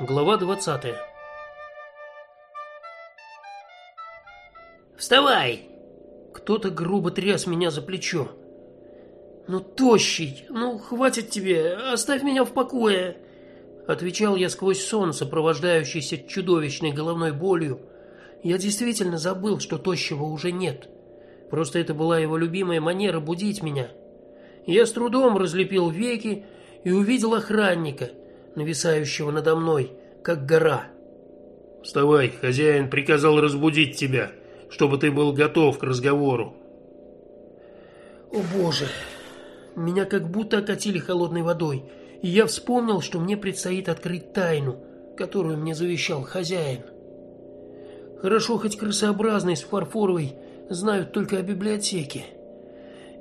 Глава 20. Вставай. Кто-то грубо тряс меня за плечо. Ну тощий, ну хватит тебе, оставь меня в покое, отвечал я сквозь сон, сопровождающийся чудовищной головной болью. Я действительно забыл, что тощего уже нет. Просто это была его любимая манера будить меня. Я с трудом разлепил веки и увидел охранника нависающего надо мной, как гора. Вставай, хозяин приказал разбудить тебя, чтобы ты был готов к разговору. О, боже. Меня как будто окатили холодной водой, и я вспомнил, что мне предстоит открыть тайну, которую мне завещал хозяин. Хорошо хоть крысообразный с фарфоровой знают только о библиотеке.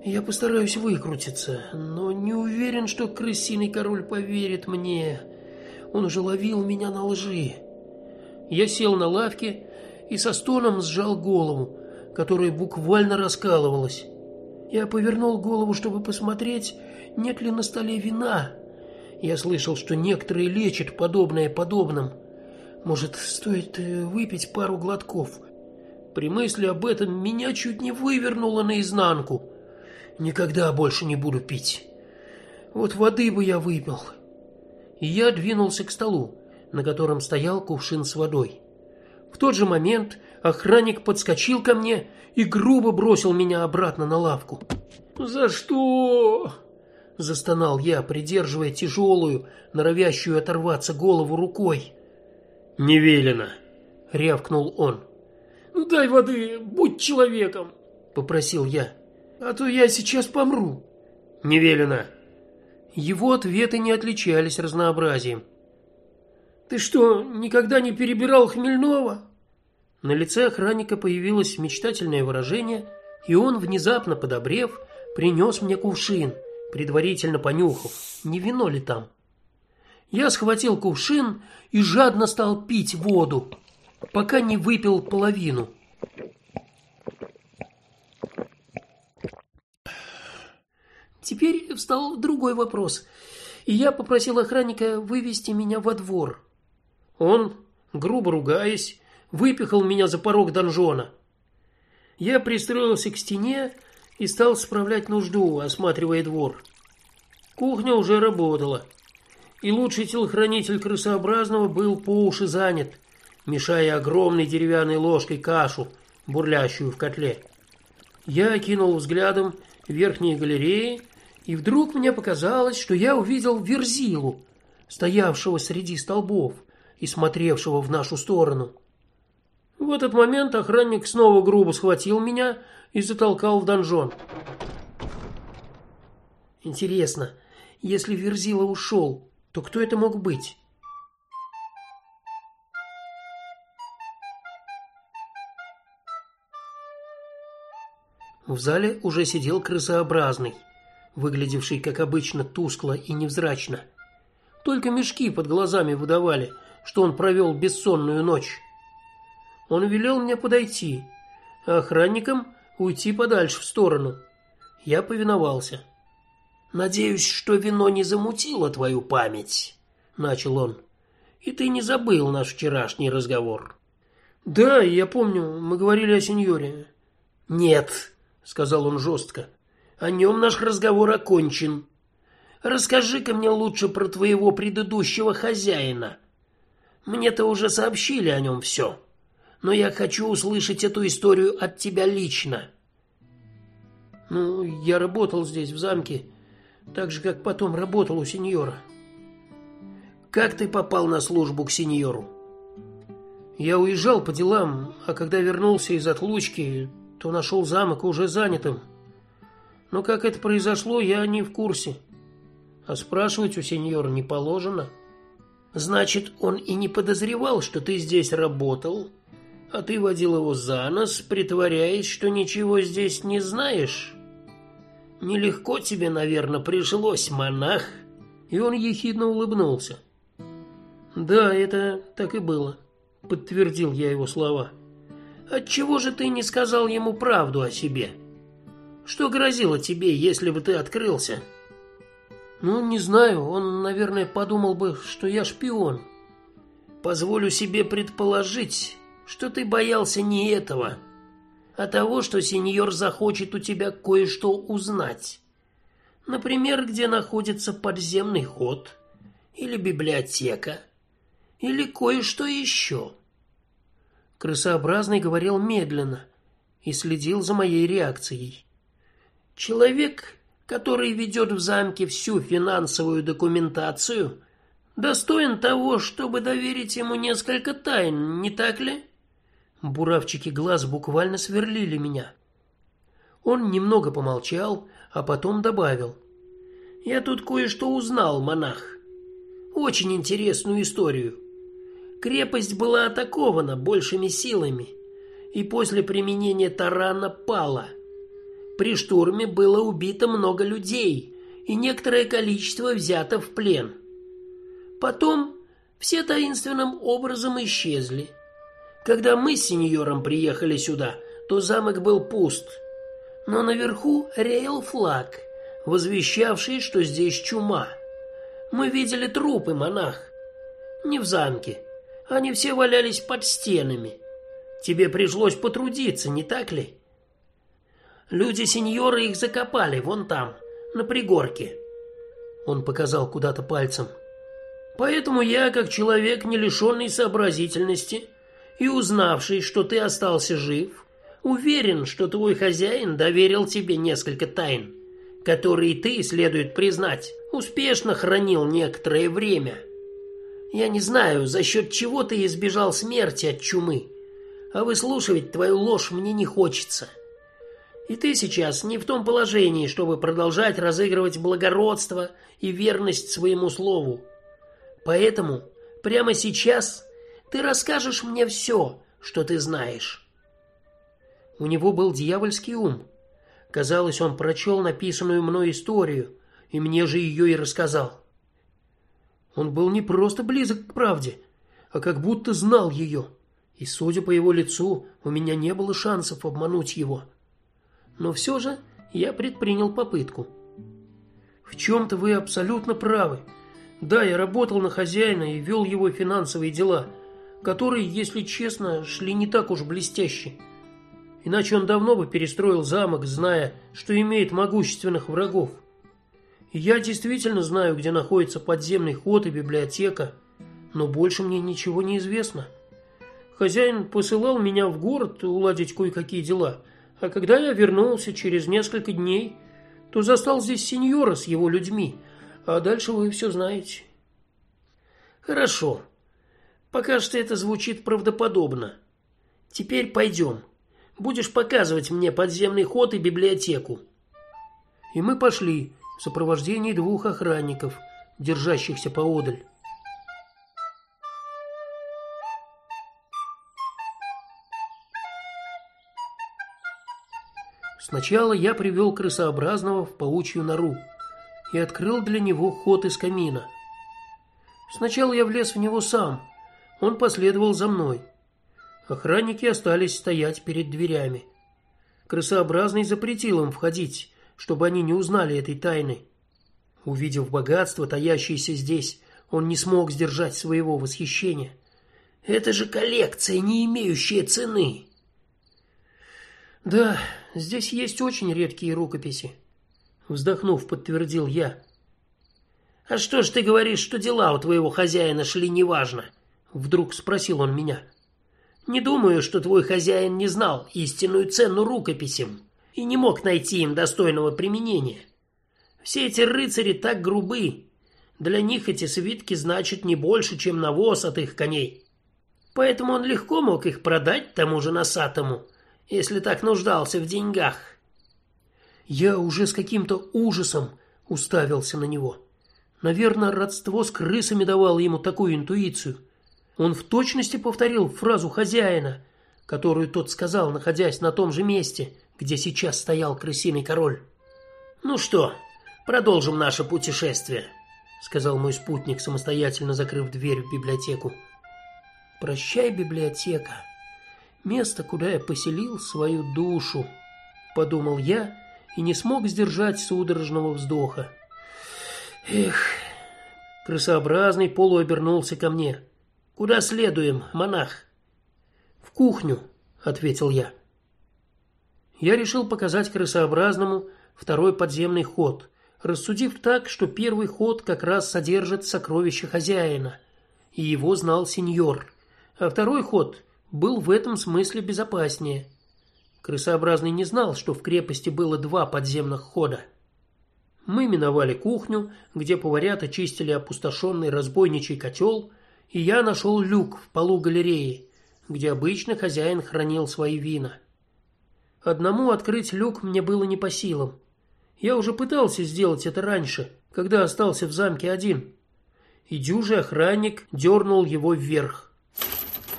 Я постараюсь выкрутиться, но не уверен, что крысиный король поверит мне. Он уже ловил меня на лжи. Я сел на лавке и со стоном сжал голову, которая буквально раскалывалась. Я повернул голову, чтобы посмотреть, нет ли на столе вина. Я слышал, что некоторые лечат подобное подобным. Может, стоит э, выпить пару глотков. При мысли об этом меня чуть не вывернуло наизнанку. Никогда больше не буду пить. Вот воды бы я выпил. И я двинулся к столу, на котором стоял кувшин с водой. В тот же момент охранник подскочил ко мне и грубо бросил меня обратно на лавку. "За что?" застонал я, придерживая тяжелую, норовящую оторваться голову рукой. "Не велено", рявкнул он. "Ну дай воды, будь человеком", попросил я а то я сейчас помру. Не велено. Его ответы не отличались разнообразием. Ты что, никогда не перебирал хмельного? На лице охранника появилось мечтательное выражение, и он внезапно подобрев, принес мне кувшин, предварительно понюхав, не вино ли там. Я схватил кувшин и жадно стал пить воду, пока не выпил половину. Теперь встал другой вопрос, и я попросил охранника вывести меня во двор. Он, грубо ругаясь, выпихал меня за порог донжона. Я пристроился к стене и стал справлять нужду, осматривая двор. Кухня уже работала, и лучший телохранитель крысообразного был по уши занят, мешая огромной деревянной ложкой кашу, бурлящую в котле. Я окинул взглядом верхние галереи и вдруг мне показалось, что я увидел Верзилу, стоявшего среди столбов и смотревшего в нашу сторону. В этот момент охранник снова грубо схватил меня и затолкал в донжон. Интересно, если Верзила ушел, то кто это мог быть? В зале уже сидел крысообразный выглядевший, как обычно, тускло и невзрачно. Только мешки под глазами выдавали, что он провел бессонную ночь. Он велел мне подойти, а охранникам уйти подальше в сторону. Я повиновался. Надеюсь, что вино не замутило твою память, начал он. И ты не забыл наш вчерашний разговор. Да, я помню, мы говорили о сеньоре. Нет, сказал он жестко. О нем наш разговор окончен. Расскажи-ка мне лучше про твоего предыдущего хозяина. Мне-то уже сообщили о нем все, но я хочу услышать эту историю от тебя лично. Ну, я работал здесь в замке, так же как потом работал у сеньора. Как ты попал на службу к сеньору? Я уезжал по делам, а когда вернулся из отлучки, то нашел замок уже занятым. Но как это произошло, я не в курсе. А спрашивать у сеньора не положено. Значит, он и не подозревал, что ты здесь работал, а ты водил его за нос, притворяясь, что ничего здесь не знаешь. Нелегко тебе, наверное, пришлось, монах. И он ехидно улыбнулся. Да, это так и было, подтвердил я его слова. Отчего же ты не сказал ему правду о себе? Что грозило тебе, если бы ты открылся? Ну, не знаю, он, наверное, подумал бы, что я шпион. Позволю себе предположить, что ты боялся не этого, а того, что сеньор захочет у тебя кое-что узнать. Например, где находится подземный ход или библиотека или кое-что еще. Крысообразный говорил медленно и следил за моей реакцией. Человек, который ведет в замке всю финансовую документацию, достоин того, чтобы доверить ему несколько тайн, не так ли? Буравчики глаз буквально сверлили меня. Он немного помолчал, а потом добавил: "Я тут кое-что узнал, монах. Очень интересную историю. Крепость была атакована большими силами и после применения тарана пала. При штурме было убито много людей и некоторое количество взято в плен. Потом все таинственным образом исчезли. Когда мы с сеньором приехали сюда, то замок был пуст, но наверху реял флаг, возвещавший, что здесь чума. Мы видели трупы монах, не в замке, они все валялись под стенами. Тебе пришлось потрудиться, не так ли? Люди сеньора их закопали вон там, на пригорке. Он показал куда-то пальцем. Поэтому я, как человек не лишенный сообразительности и узнавший, что ты остался жив, уверен, что твой хозяин доверил тебе несколько тайн, которые ты, следует признать, успешно хранил некоторое время. Я не знаю, за счет чего ты избежал смерти от чумы, а выслушивать твою ложь мне не хочется. И ты сейчас не в том положении, чтобы продолжать разыгрывать благородство и верность своему слову. Поэтому прямо сейчас ты расскажешь мне все, что ты знаешь. У него был дьявольский ум. Казалось, он прочел написанную мной историю, и мне же ее и рассказал. Он был не просто близок к правде, а как будто знал ее. И судя по его лицу, у меня не было шансов обмануть его. Но все же я предпринял попытку. В чем то вы абсолютно правы. Да, я работал на хозяина и вел его финансовые дела, которые, если честно, шли не так уж блестяще. Иначе он давно бы перестроил замок, зная, что имеет могущественных врагов. Я действительно знаю, где находится подземный ход и библиотека, но больше мне ничего не известно. Хозяин посылал меня в город уладить кое-какие дела, а когда я вернулся через несколько дней, то застал здесь сеньора с его людьми, а дальше вы все знаете. Хорошо. Пока что это звучит правдоподобно. Теперь пойдем. Будешь показывать мне подземный ход и библиотеку. И мы пошли в сопровождении двух охранников, держащихся поодаль. Сначала я привел крысообразного в паучью нору и открыл для него ход из камина. Сначала я влез в него сам, он последовал за мной. Охранники остались стоять перед дверями. Крысообразный запретил им входить, чтобы они не узнали этой тайны. Увидев богатство, таящееся здесь, он не смог сдержать своего восхищения. Это же коллекция, не имеющая цены. Да, здесь есть очень редкие рукописи, вздохнув, подтвердил я. А что ж ты говоришь, что дела у твоего хозяина шли неважно? вдруг спросил он меня. Не думаю, что твой хозяин не знал истинную цену рукописям и не мог найти им достойного применения. Все эти рыцари так грубы. Для них эти свитки значат не больше, чем навоз от их коней. Поэтому он легко мог их продать тому же носатому, если так нуждался в деньгах. Я уже с каким-то ужасом уставился на него. Наверное, родство с крысами давало ему такую интуицию. Он в точности повторил фразу хозяина, которую тот сказал, находясь на том же месте, где сейчас стоял крысиный король. Ну что, продолжим наше путешествие, сказал мой спутник, самостоятельно закрыв дверь в библиотеку. Прощай, библиотека. Место, куда я поселил свою душу, подумал я и не смог сдержать судорожного вздоха. Эх, крысообразный полуобернулся ко мне. Куда следуем, монах? В кухню, ответил я. Я решил показать крысообразному второй подземный ход, рассудив так, что первый ход как раз содержит сокровища хозяина, и его знал сеньор, а второй ход был в этом смысле безопаснее. Крысообразный не знал, что в крепости было два подземных хода. Мы миновали кухню, где поварята чистили опустошенный разбойничий котел, и я нашел люк в полу галереи, где обычно хозяин хранил свои вина. Одному открыть люк мне было не по силам. Я уже пытался сделать это раньше, когда остался в замке один. И дюжий охранник дернул его вверх.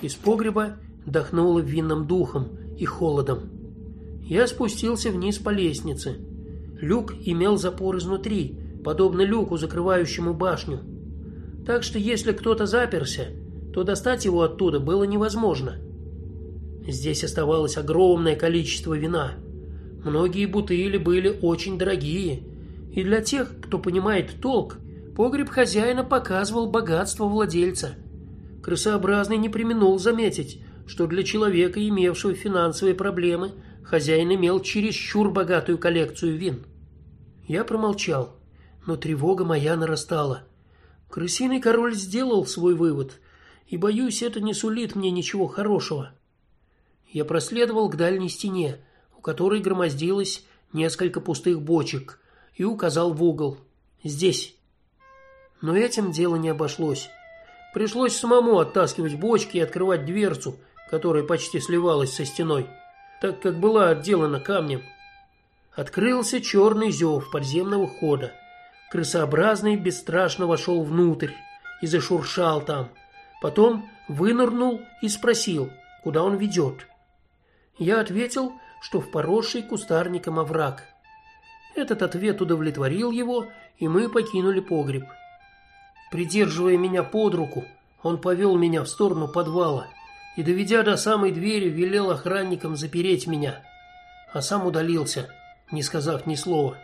Из погреба дохнуло винным духом и холодом. Я спустился вниз по лестнице. Люк имел запор изнутри, подобно люку, закрывающему башню. Так что если кто-то заперся, то достать его оттуда было невозможно. Здесь оставалось огромное количество вина. Многие бутыли были очень дорогие, и для тех, кто понимает толк, погреб хозяина показывал богатство владельца. Крысообразный не преминул заметить, что для человека, имевшего финансовые проблемы, хозяин имел чересчур богатую коллекцию вин. Я промолчал, но тревога моя нарастала. Крысиный король сделал свой вывод, и боюсь, это не сулит мне ничего хорошего. Я проследовал к дальней стене, у которой громоздилось несколько пустых бочек, и указал в угол. Здесь. Но этим дело не обошлось. Пришлось самому оттаскивать бочки и открывать дверцу, которая почти сливалась со стеной, так как была отделана камнем. Открылся черный зев подземного хода. Крысообразный бесстрашно вошел внутрь и зашуршал там. Потом вынырнул и спросил, куда он ведет. Я ответил, что в поросший кустарником овраг. Этот ответ удовлетворил его, и мы покинули погреб. Придерживая меня под руку, он повел меня в сторону подвала и, доведя до самой двери, велел охранникам запереть меня, а сам удалился не сказав ни слова.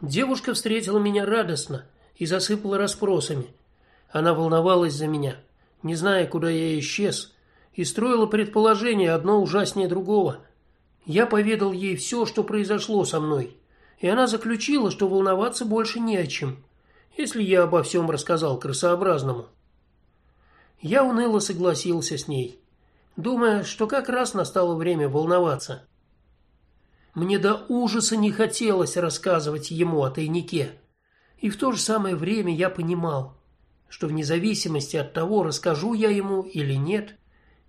Девушка встретила меня радостно и засыпала расспросами. Она волновалась за меня, не зная, куда я исчез, и строила предположения одно ужаснее другого. Я поведал ей все, что произошло со мной, и она заключила, что волноваться больше не о чем, если я обо всем рассказал красообразному. Я уныло согласился с ней, думая, что как раз настало время волноваться. Мне до ужаса не хотелось рассказывать ему о тайнике. И в то же самое время я понимал, что вне зависимости от того, расскажу я ему или нет,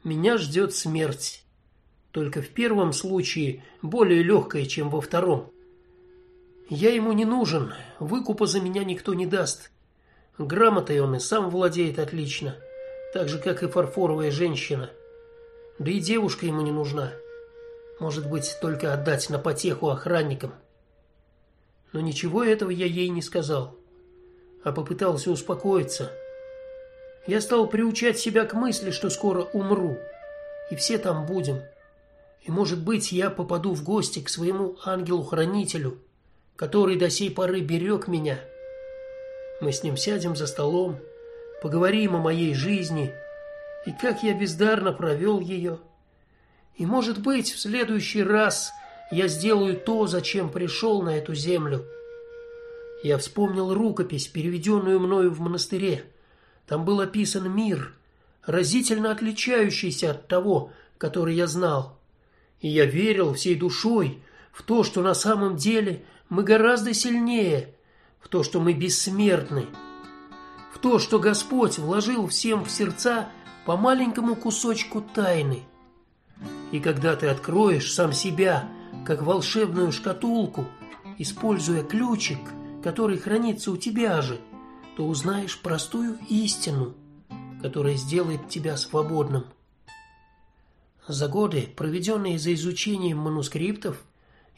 меня ждет смерть. Только в первом случае более легкая, чем во втором. Я ему не нужен, выкупа за меня никто не даст. Грамотой он и сам владеет отлично, так же как и фарфоровая женщина. Да и девушка ему не нужна. Может быть, только отдать на потеху охранникам. Но ничего этого я ей не сказал, а попытался успокоиться. Я стал приучать себя к мысли, что скоро умру, и все там будем. И, может быть, я попаду в гости к своему ангелу-хранителю, который до сей поры берег меня. Мы с ним сядем за столом, поговорим о моей жизни и как я бездарно провел ее. И может быть, в следующий раз я сделаю то, зачем пришел на эту землю. Я вспомнил рукопись, переведенную мною в монастыре. Там был описан мир, разительно отличающийся от того, который я знал. И я верил всей душой в то, что на самом деле мы гораздо сильнее, в то, что мы бессмертны, в то, что Господь вложил всем в сердца по маленькому кусочку тайны. И когда ты откроешь сам себя, как волшебную шкатулку, используя ключик, который хранится у тебя же, то узнаешь простую истину, которая сделает тебя свободным. За годы, проведенные за изучением манускриптов,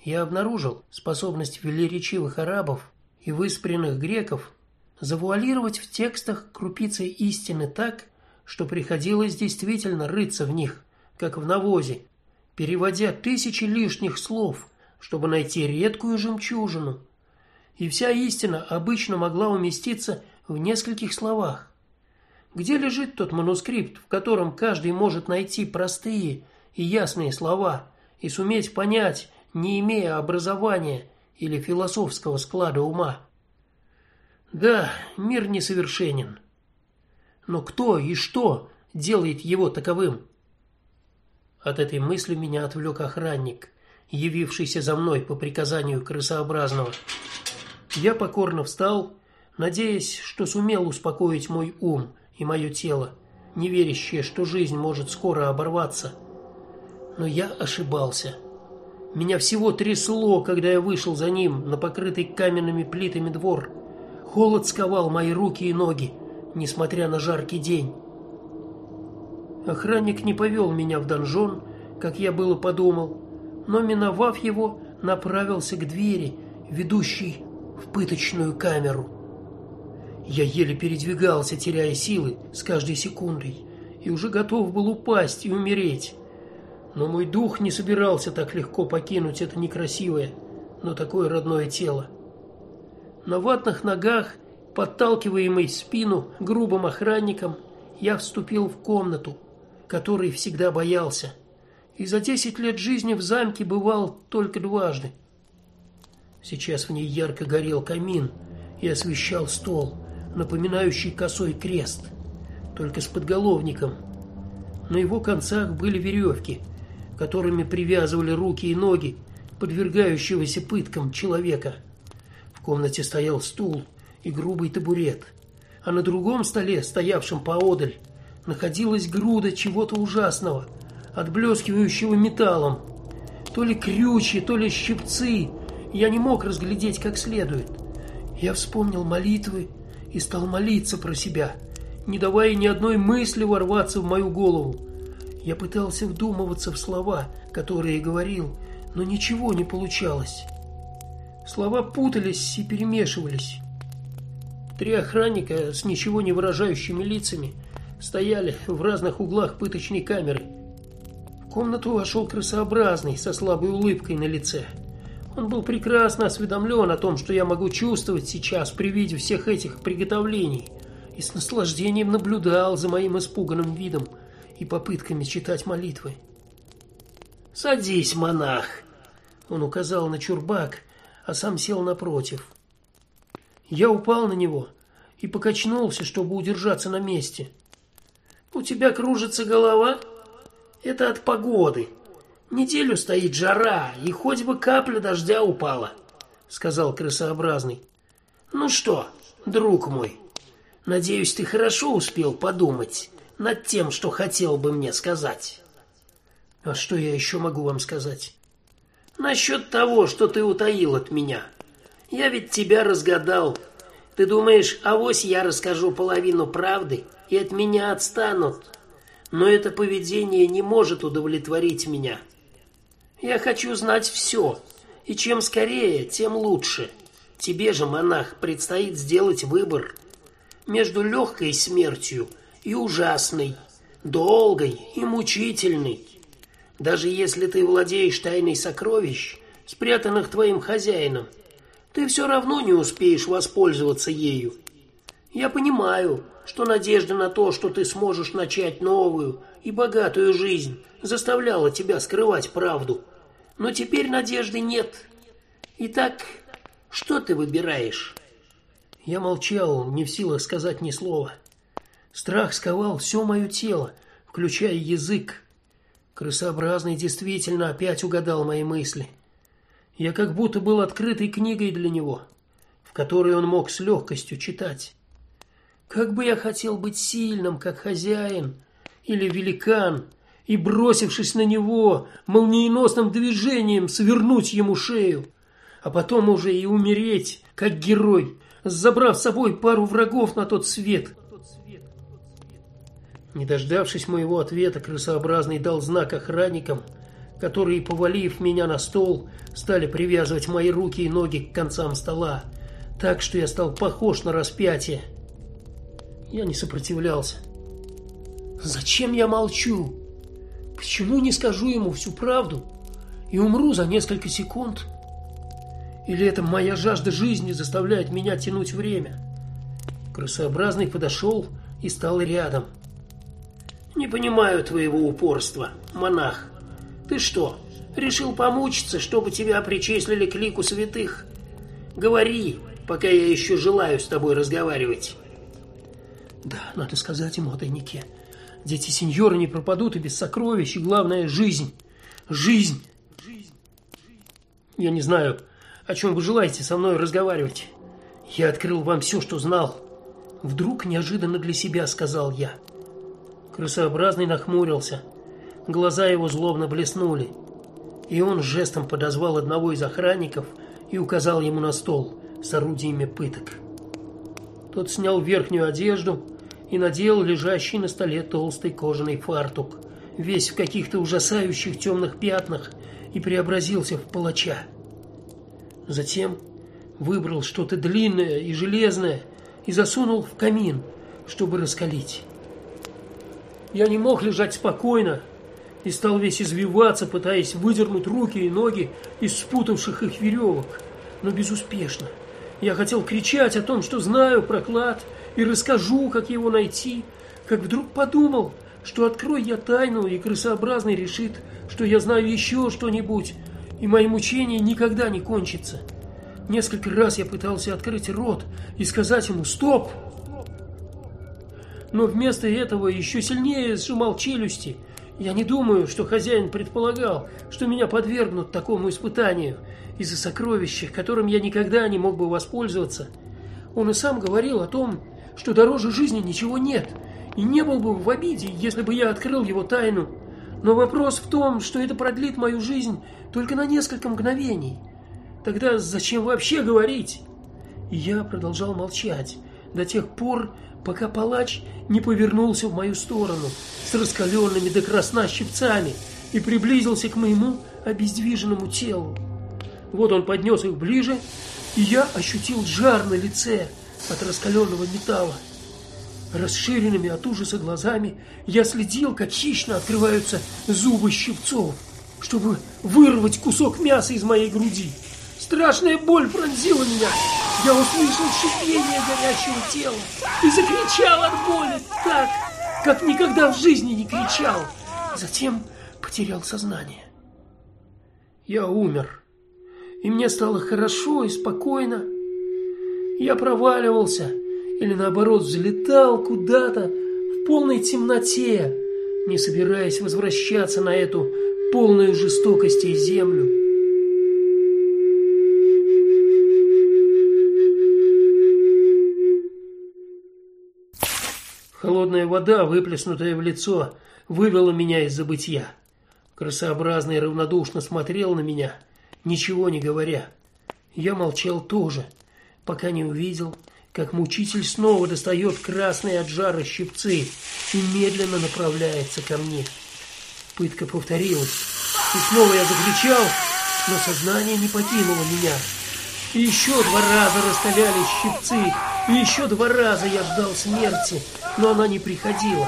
я обнаружил способность велеречивых арабов и выспренных греков завуалировать в текстах крупицы истины так, что приходилось действительно рыться в них как в навозе, переводя тысячи лишних слов, чтобы найти редкую жемчужину. И вся истина обычно могла уместиться в нескольких словах. Где лежит тот манускрипт, в котором каждый может найти простые и ясные слова и суметь понять, не имея образования или философского склада ума? Да, мир несовершенен. Но кто и что делает его таковым? От этой мысли меня отвлек охранник, явившийся за мной по приказанию крысообразного. Я покорно встал, надеясь, что сумел успокоить мой ум и мое тело, не верящее, что жизнь может скоро оборваться. Но я ошибался. Меня всего трясло, когда я вышел за ним на покрытый каменными плитами двор. Холод сковал мои руки и ноги, несмотря на жаркий день. Охранник не повел меня в донжон, как я было подумал, но миновав его, направился к двери, ведущей в пыточную камеру. Я еле передвигался, теряя силы с каждой секундой, и уже готов был упасть и умереть. Но мой дух не собирался так легко покинуть это некрасивое, но такое родное тело. На ватных ногах, подталкиваемый спину грубым охранником, я вступил в комнату, которой всегда боялся. И за десять лет жизни в замке бывал только дважды. Сейчас в ней ярко горел камин и освещал стол, напоминающий косой крест, только с подголовником. На его концах были веревки, которыми привязывали руки и ноги подвергающегося пыткам человека. В комнате стоял стул и грубый табурет, а на другом столе, стоявшем поодаль, находилась груда чего-то ужасного, отблескивающего металлом. То ли крючья, то ли щипцы. Я не мог разглядеть как следует. Я вспомнил молитвы и стал молиться про себя, не давая ни одной мысли ворваться в мою голову. Я пытался вдумываться в слова, которые говорил, но ничего не получалось. Слова путались и перемешивались. Три охранника с ничего не выражающими лицами стояли в разных углах пыточной камеры. В комнату вошел крысообразный со слабой улыбкой на лице. Он был прекрасно осведомлен о том, что я могу чувствовать сейчас при виде всех этих приготовлений, и с наслаждением наблюдал за моим испуганным видом и попытками читать молитвы. "Садись, монах", он указал на чурбак, а сам сел напротив. Я упал на него и покачнулся, чтобы удержаться на месте. У тебя кружится голова? Это от погоды. Неделю стоит жара, и хоть бы капля дождя упала, сказал крысообразный. Ну что, друг мой, надеюсь, ты хорошо успел подумать над тем, что хотел бы мне сказать. А что я еще могу вам сказать? Насчет того, что ты утаил от меня. Я ведь тебя разгадал. Ты думаешь, авось я расскажу половину правды, и от меня отстанут? Но это поведение не может удовлетворить меня. Я хочу знать все, и чем скорее, тем лучше. Тебе же, монах, предстоит сделать выбор между легкой смертью и ужасной, долгой и мучительной. Даже если ты владеешь тайной сокровищ, спрятанных твоим хозяином, ты все равно не успеешь воспользоваться ею. Я понимаю, что надежда на то, что ты сможешь начать новую и богатую жизнь, заставляла тебя скрывать правду. Но теперь надежды нет. Итак, что ты выбираешь? Я молчал, не в силах сказать ни слова. Страх сковал все мое тело, включая язык. Крысообразный действительно опять угадал мои мысли. Я как будто был открытой книгой для него, в которой он мог с легкостью читать. Как бы я хотел быть сильным, как хозяин или великан, и бросившись на него, молниеносным движением свернуть ему шею, а потом уже и умереть, как герой, забрав с собой пару врагов на тот свет. Не дождавшись моего ответа, крысообразный дал знак охранникам, которые, повалив меня на стол, стали привязывать мои руки и ноги к концам стола, так что я стал похож на распятие. Я не сопротивлялся. Зачем я молчу? Почему не скажу ему всю правду и умру за несколько секунд? Или это моя жажда жизни заставляет меня тянуть время? Крысообразный подошел и стал рядом. Не понимаю твоего упорства, монах. Ты что, решил помучиться, чтобы тебя причислили к лику святых? Говори, пока я еще желаю с тобой разговаривать. Да, надо сказать ему о тайнике. Дети сеньора не пропадут и без сокровищ, и главное жизнь. Жизнь. Я не знаю, о чем вы желаете со мной разговаривать. Я открыл вам все, что знал. Вдруг неожиданно для себя сказал я. Крысообразный нахмурился. Глаза его злобно блеснули. И он жестом подозвал одного из охранников и указал ему на стол с орудиями пыток. Тот снял верхнюю одежду и надел лежащий на столе толстый кожаный фартук, весь в каких-то ужасающих темных пятнах, и преобразился в палача. Затем выбрал что-то длинное и железное и засунул в камин, чтобы раскалить. Я не мог лежать спокойно и стал весь извиваться, пытаясь выдернуть руки и ноги из спутавших их веревок, но безуспешно. Я хотел кричать о том, что знаю про клад и расскажу, как его найти, как вдруг подумал, что открой я тайну, и крысообразный решит, что я знаю еще что-нибудь, и мои мучения никогда не кончатся. Несколько раз я пытался открыть рот и сказать ему «Стоп!», но вместо этого еще сильнее сжимал челюсти. Я не думаю, что хозяин предполагал, что меня подвергнут такому испытанию из-за сокровища, которым я никогда не мог бы воспользоваться. Он и сам говорил о том, что дороже жизни ничего нет, и не был бы в обиде, если бы я открыл его тайну. Но вопрос в том, что это продлит мою жизнь только на несколько мгновений. Тогда зачем вообще говорить? И я продолжал молчать до тех пор, пока палач не повернулся в мою сторону с раскаленными до красна щипцами и приблизился к моему обездвиженному телу. Вот он поднес их ближе, и я ощутил жар на лице от раскаленного металла. Расширенными от ужаса глазами я следил, как хищно открываются зубы щипцов, чтобы вырвать кусок мяса из моей груди. Страшная боль пронзила меня. Я услышал шипение горячего тела и закричал от боли так, как никогда в жизни не кричал. Затем потерял сознание. Я умер. И мне стало хорошо и спокойно. Я проваливался или наоборот взлетал куда-то в полной темноте, не собираясь возвращаться на эту полную жестокости землю. Холодная вода, выплеснутая в лицо, вывела меня из забытья. Красообразный равнодушно смотрел на меня, ничего не говоря. Я молчал тоже, пока не увидел, как мучитель снова достает красные от жара щипцы и медленно направляется ко мне. Пытка повторилась. И снова я закричал, но сознание не покинуло меня. И еще два раза расставляли щипцы, и еще два раза я ждал смерти, но она не приходила.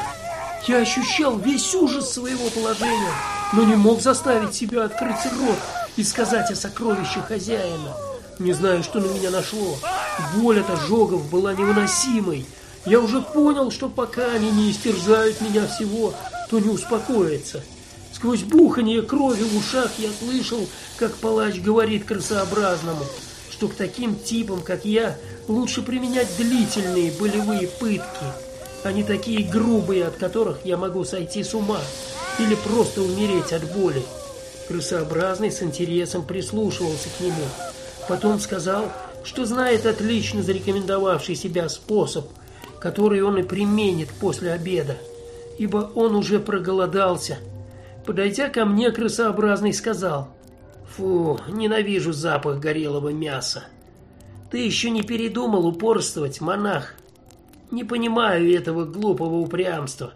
Я ощущал весь ужас своего положения, но не мог заставить себя открыть рот и сказать о сокровище хозяина. Не знаю, что на меня нашло. Боль от ожогов была невыносимой. Я уже понял, что пока они не истерзают меня всего, то не успокоятся. Сквозь бухание крови в ушах я слышал, как палач говорит красообразному, что к таким типам, как я, лучше применять длительные болевые пытки а не такие грубые, от которых я могу сойти с ума или просто умереть от боли. Крысообразный с интересом прислушивался к нему. Потом сказал, что знает отлично зарекомендовавший себя способ, который он и применит после обеда, ибо он уже проголодался. Подойдя ко мне, крысообразный сказал: "Фу, ненавижу запах горелого мяса. Ты еще не передумал упорствовать, монах?" Не понимаю этого глупого упрямства.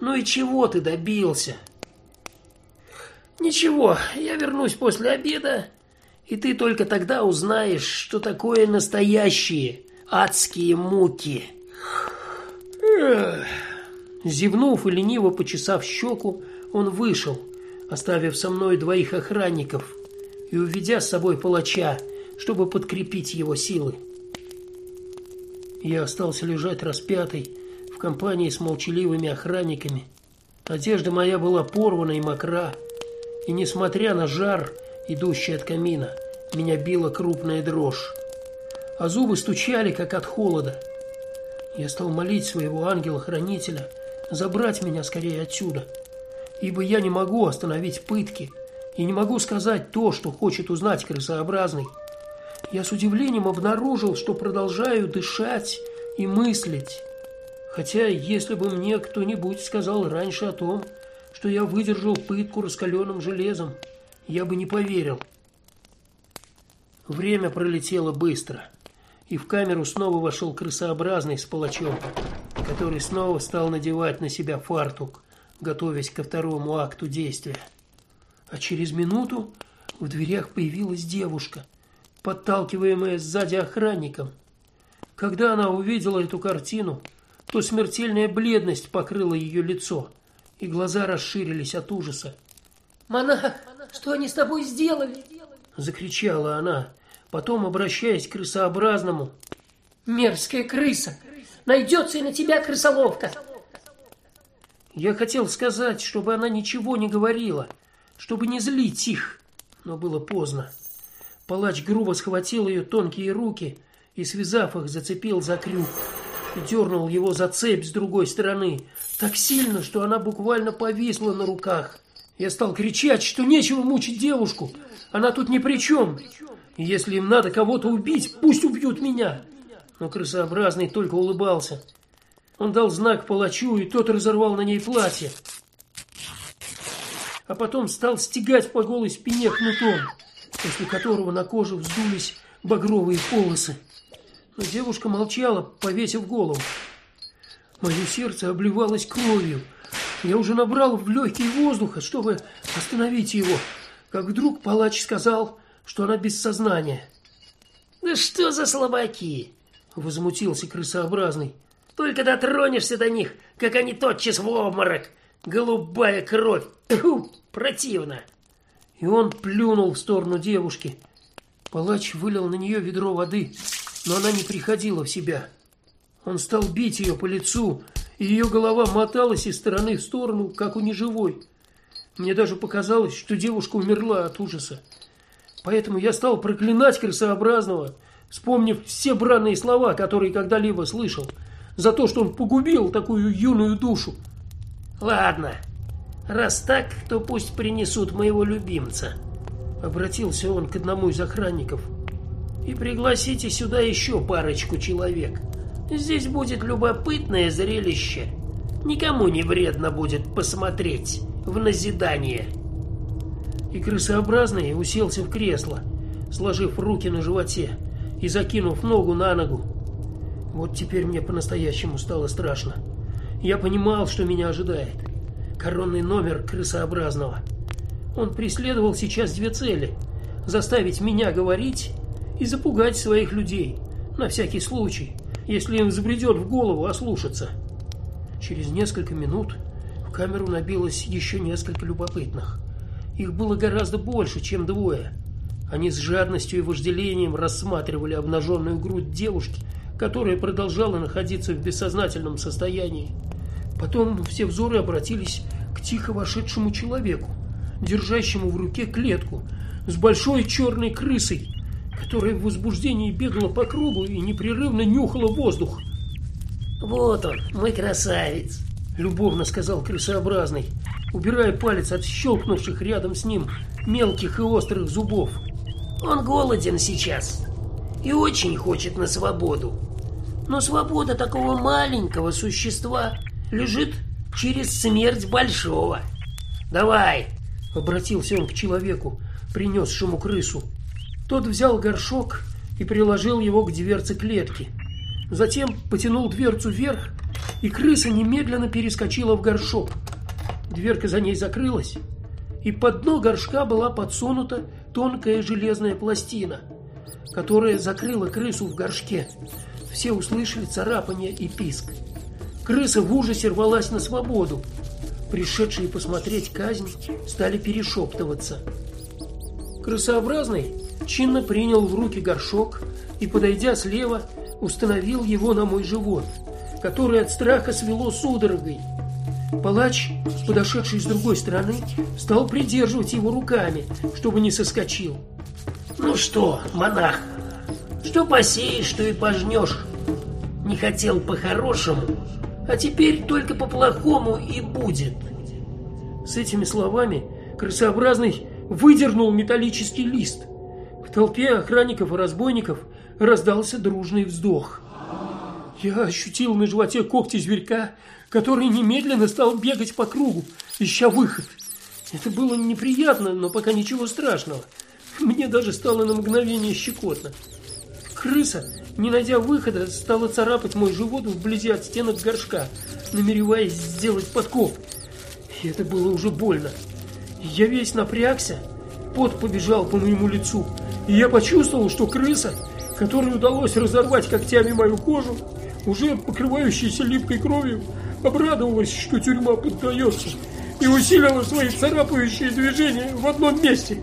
Ну и чего ты добился? Ничего, я вернусь после обеда, и ты только тогда узнаешь, что такое настоящие адские муки. Зевнув и лениво почесав щеку, он вышел, оставив со мной двоих охранников и уведя с собой палача, чтобы подкрепить его силы. Я остался лежать распятый в компании с молчаливыми охранниками. Одежда моя была порвана и мокра, и несмотря на жар, идущий от камина, меня била крупная дрожь, а зубы стучали как от холода. Я стал молить своего ангела-хранителя забрать меня скорее отсюда, ибо я не могу остановить пытки и не могу сказать то, что хочет узнать крысообразный. Я с удивлением обнаружил, что продолжаю дышать и мыслить. Хотя, если бы мне кто-нибудь сказал раньше о том, что я выдержал пытку раскаленным железом, я бы не поверил. Время пролетело быстро, и в камеру снова вошел крысообразный с палачом, который снова стал надевать на себя фартук, готовясь ко второму акту действия. А через минуту в дверях появилась девушка, подталкиваемая сзади охранником. Когда она увидела эту картину, то смертельная бледность покрыла ее лицо, и глаза расширились от ужаса. "Монах, что они с тобой сделали?" закричала она, потом обращаясь к крысообразному: "Мерзкая крыса, найдется и на тебя крысоловка". Я хотел сказать, чтобы она ничего не говорила, чтобы не злить их, но было поздно. Палач грубо схватил ее тонкие руки и, связав их, зацепил за крюк и дернул его за цепь с другой стороны, так сильно, что она буквально повисла на руках. Я стал кричать, что нечего мучить девушку. Она тут ни при чем. Если им надо кого-то убить, пусть убьют меня. Но крысообразный только улыбался. Он дал знак палачу, и тот разорвал на ней платье. А потом стал стегать по голой спине кнутом, после которого на коже вздулись багровые полосы. Но девушка молчала, повесив голову. Мое сердце обливалось кровью. Я уже набрал в легкие воздуха, чтобы остановить его, как вдруг палач сказал, что она без сознания. "Да что за слабаки?" возмутился крысообразный. "Только дотронешься до них, как они тотчас в обморок. Голубая кровь. Фу, противно". И он плюнул в сторону девушки. Палач вылил на нее ведро воды но она не приходила в себя. Он стал бить ее по лицу, и ее голова моталась из стороны в сторону, как у неживой. Мне даже показалось, что девушка умерла от ужаса. Поэтому я стал проклинать крысообразного, вспомнив все бранные слова, которые когда-либо слышал, за то, что он погубил такую юную душу. Ладно. Раз так, то пусть принесут моего любимца, обратился он к одному из охранников и пригласите сюда еще парочку человек. Здесь будет любопытное зрелище. Никому не вредно будет посмотреть в назидание. И крысообразный уселся в кресло, сложив руки на животе и закинув ногу на ногу. Вот теперь мне по-настоящему стало страшно. Я понимал, что меня ожидает. Коронный номер крысообразного. Он преследовал сейчас две цели: заставить меня говорить и запугать своих людей, на всякий случай, если им взбредет в голову ослушаться. Через несколько минут в камеру набилось еще несколько любопытных. Их было гораздо больше, чем двое. Они с жадностью и вожделением рассматривали обнаженную грудь девушки, которая продолжала находиться в бессознательном состоянии. Потом все взоры обратились к тихо вошедшему человеку, держащему в руке клетку с большой черной крысой, которая в возбуждении бегала по кругу и непрерывно нюхала воздух. Вот он, мой красавец, любовно сказал крысообразный, убирая палец от щелкнувших рядом с ним мелких и острых зубов. Он голоден сейчас и очень хочет на свободу. Но свобода такого маленького существа лежит через смерть большого. Давай, обратился он к человеку, принесшему крысу. Тот взял горшок и приложил его к дверце клетки. Затем потянул дверцу вверх, и крыса немедленно перескочила в горшок. Дверка за ней закрылась, и под дно горшка была подсунута тонкая железная пластина, которая закрыла крысу в горшке. Все услышали царапание и писк. Крыса в ужасе рвалась на свободу. Пришедшие посмотреть казнь стали перешептываться. Крысообразный чинно принял в руки горшок и, подойдя слева, установил его на мой живот, которое от страха свело судорогой. Палач, подошедший с другой стороны, стал придерживать его руками, чтобы не соскочил. Ну что, монах, что посеешь, что и пожнешь. Не хотел по-хорошему, а теперь только по-плохому и будет. С этими словами крысообразный выдернул металлический лист. В толпе охранников и разбойников раздался дружный вздох. Я ощутил на животе когти зверька, который немедленно стал бегать по кругу, ища выход. Это было неприятно, но пока ничего страшного. Мне даже стало на мгновение щекотно. Крыса, не найдя выхода, стала царапать мой живот вблизи от стенок горшка, намереваясь сделать подкоп. И это было уже больно. Я весь напрягся, пот побежал по моему лицу, и я почувствовал, что крыса, которой удалось разорвать когтями мою кожу, уже покрывающаяся липкой кровью, обрадовалась, что тюрьма поддается, и усилила свои царапающие движения в одном месте.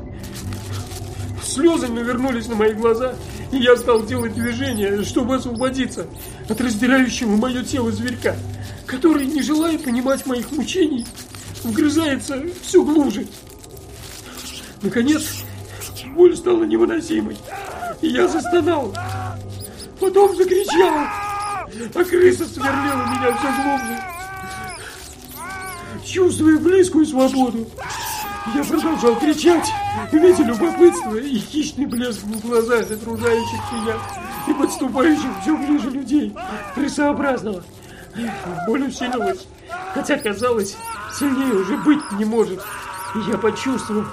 Слезы навернулись на мои глаза, и я стал делать движения, чтобы освободиться от раздирающего мое тело зверька, который, не желая понимать моих мучений, вгрызается все глубже. Наконец, боль стала невыносимой, и я застонал. Потом закричал, а крыса сверлила меня все глубже. Чувствуя близкую свободу, я продолжал кричать, видя любопытство и хищный блеск в глазах окружающих меня и подступающих все ближе людей, крысообразного. Боль усилилась, хотя казалось, сильнее уже быть не может. И я почувствовал,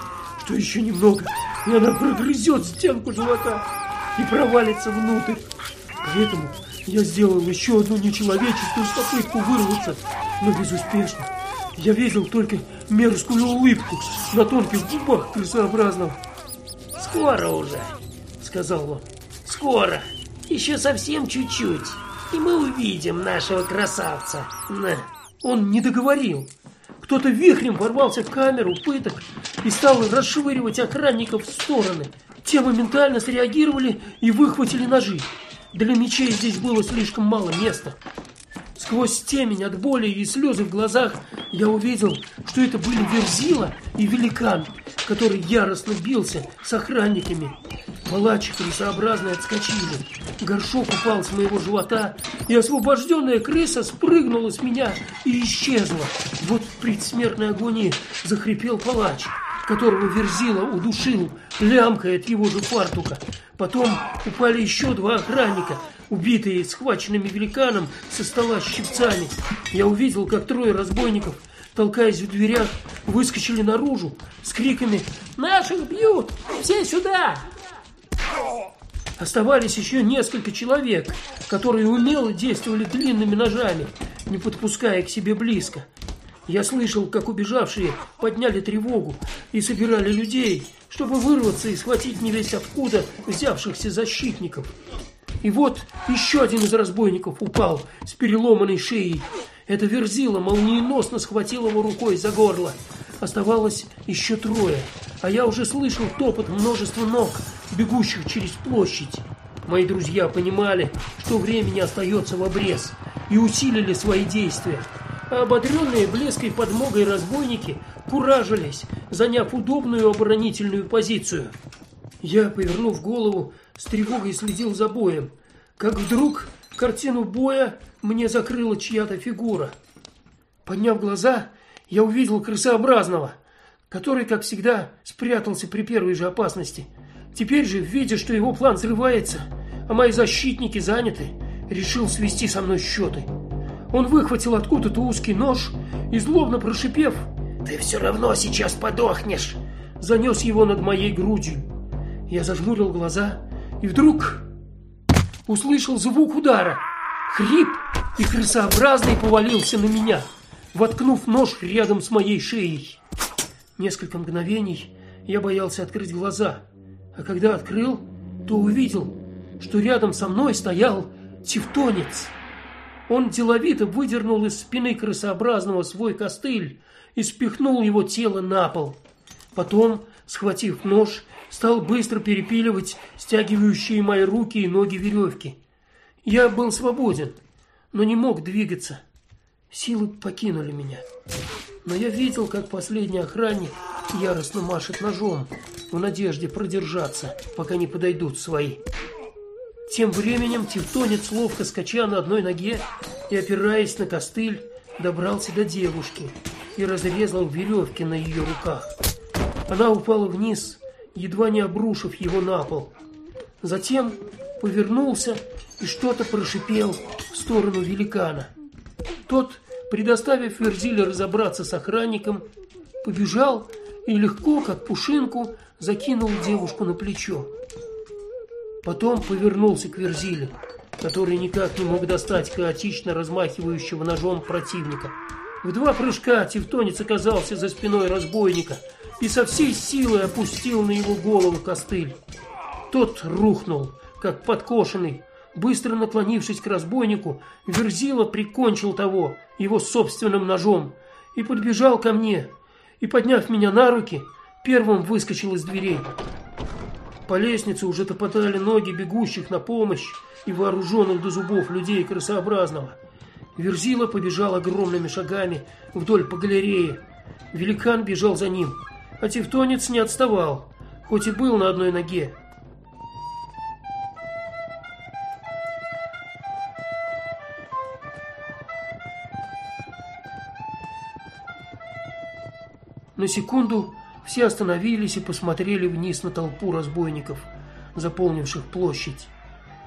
что еще немного, и она прогрызет стенку живота и провалится внутрь. Поэтому я сделал еще одну нечеловеческую попытку вырваться, но безуспешно. Я видел только мерзкую улыбку на тонких губах крысообразного. «Скоро уже», — сказал он. «Скоро. Еще совсем чуть-чуть, и мы увидим нашего красавца». На. Он не договорил. Кто-то вихрем ворвался в камеру пыток и стал расшвыривать охранников в стороны. Те моментально среагировали и выхватили ножи. Для мечей здесь было слишком мало места. Сквозь темень от боли и слезы в глазах я увидел, что это были Верзила и Великан, который яростно бился с охранниками. Палач и крысообразные отскочили. Горшок упал с моего живота, и освобожденная крыса спрыгнула с меня и исчезла. Вот в предсмертной агонии захрипел палач, которого Верзила удушил, лямкой от его же фартука. Потом упали еще два охранника – убитые схваченными великаном со стола щипцами. Я увидел, как трое разбойников, толкаясь в дверях, выскочили наружу с криками «Наших бьют! Все сюда!» Оставались еще несколько человек, которые умело действовали длинными ножами, не подпуская к себе близко. Я слышал, как убежавшие подняли тревогу и собирали людей, чтобы вырваться и схватить невесть откуда взявшихся защитников. И вот еще один из разбойников упал с переломанной шеей. Это Верзила молниеносно схватил его рукой за горло. Оставалось еще трое, а я уже слышал топот множества ног, бегущих через площадь. Мои друзья понимали, что времени остается в обрез, и усилили свои действия. А ободренные блеской подмогой разбойники куражились, заняв удобную оборонительную позицию. Я, повернув голову, с тревогой следил за боем, как вдруг картину боя мне закрыла чья-то фигура. Подняв глаза, я увидел крысообразного, который, как всегда, спрятался при первой же опасности. Теперь же, видя, что его план взрывается, а мои защитники заняты, решил свести со мной счеты. Он выхватил откуда-то узкий нож и, злобно прошипев «Ты все равно сейчас подохнешь!» занес его над моей грудью. Я зажмурил глаза и вдруг услышал звук удара. Хрип и крысообразный повалился на меня, воткнув нож рядом с моей шеей. Несколько мгновений я боялся открыть глаза, а когда открыл, то увидел, что рядом со мной стоял тевтонец. Он деловито выдернул из спины крысообразного свой костыль и спихнул его тело на пол. Потом, схватив нож, стал быстро перепиливать стягивающие мои руки и ноги веревки. Я был свободен. но не мог двигаться. Силы покинули меня. Но я видел, как последний охранник яростно машет ножом в надежде продержаться, пока не подойдут свои. Тем временем тевтонец ловко скача на одной ноге и опираясь на костыль, добрался до девушки и разрезал веревки на ее руках. Она упала вниз, едва не обрушив его на пол. Затем повернулся и что-то прошипел в сторону великана. Тот, предоставив Верзиле разобраться с охранником, побежал и легко, как пушинку, закинул девушку на плечо. Потом повернулся к Верзиле, который никак не мог достать хаотично размахивающего ножом противника. В два прыжка тевтонец оказался за спиной разбойника и со всей силы опустил на его голову костыль. Тот рухнул, как подкошенный. Быстро наклонившись к разбойнику, Верзила прикончил того его собственным ножом и подбежал ко мне и, подняв меня на руки, первым выскочил из дверей. По лестнице уже топотали ноги бегущих на помощь и вооруженных до зубов людей красообразного. Верзила побежал огромными шагами вдоль по галерее. Великан бежал за ним, а тевтонец не отставал, хоть и был на одной ноге. На секунду все остановились и посмотрели вниз на толпу разбойников, заполнивших площадь.